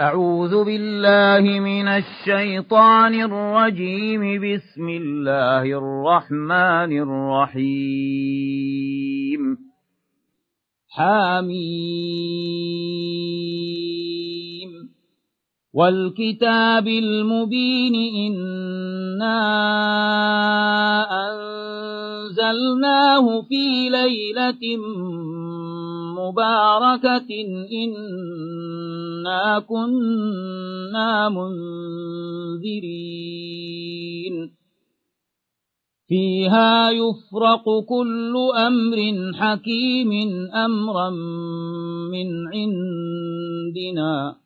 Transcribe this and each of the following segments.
أعوذ بالله من الشيطان الرجيم. بسم الله الرحمن الرحيم. حميم. والكتاب المبين إنا أنزلناه في ليلة مباركة إنا كنا منذرين. فيها يفرق كل أمر حكيم أمرا من عندنا.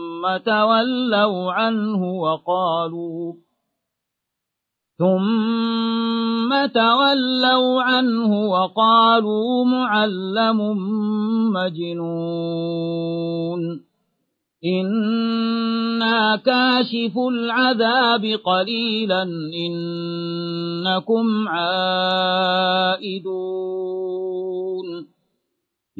ثم تولوا عنه وقالوا ثم تولوا عنه وقالوا معلم مجنون. إنا كاشف العذاب قليلا إنكم عائدون.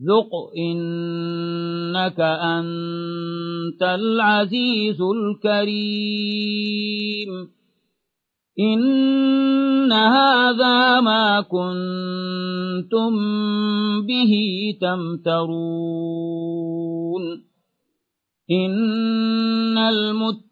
ذق إنك أنت العزيز الكريم إن هذا ما كنتم به تمترون إن المتقين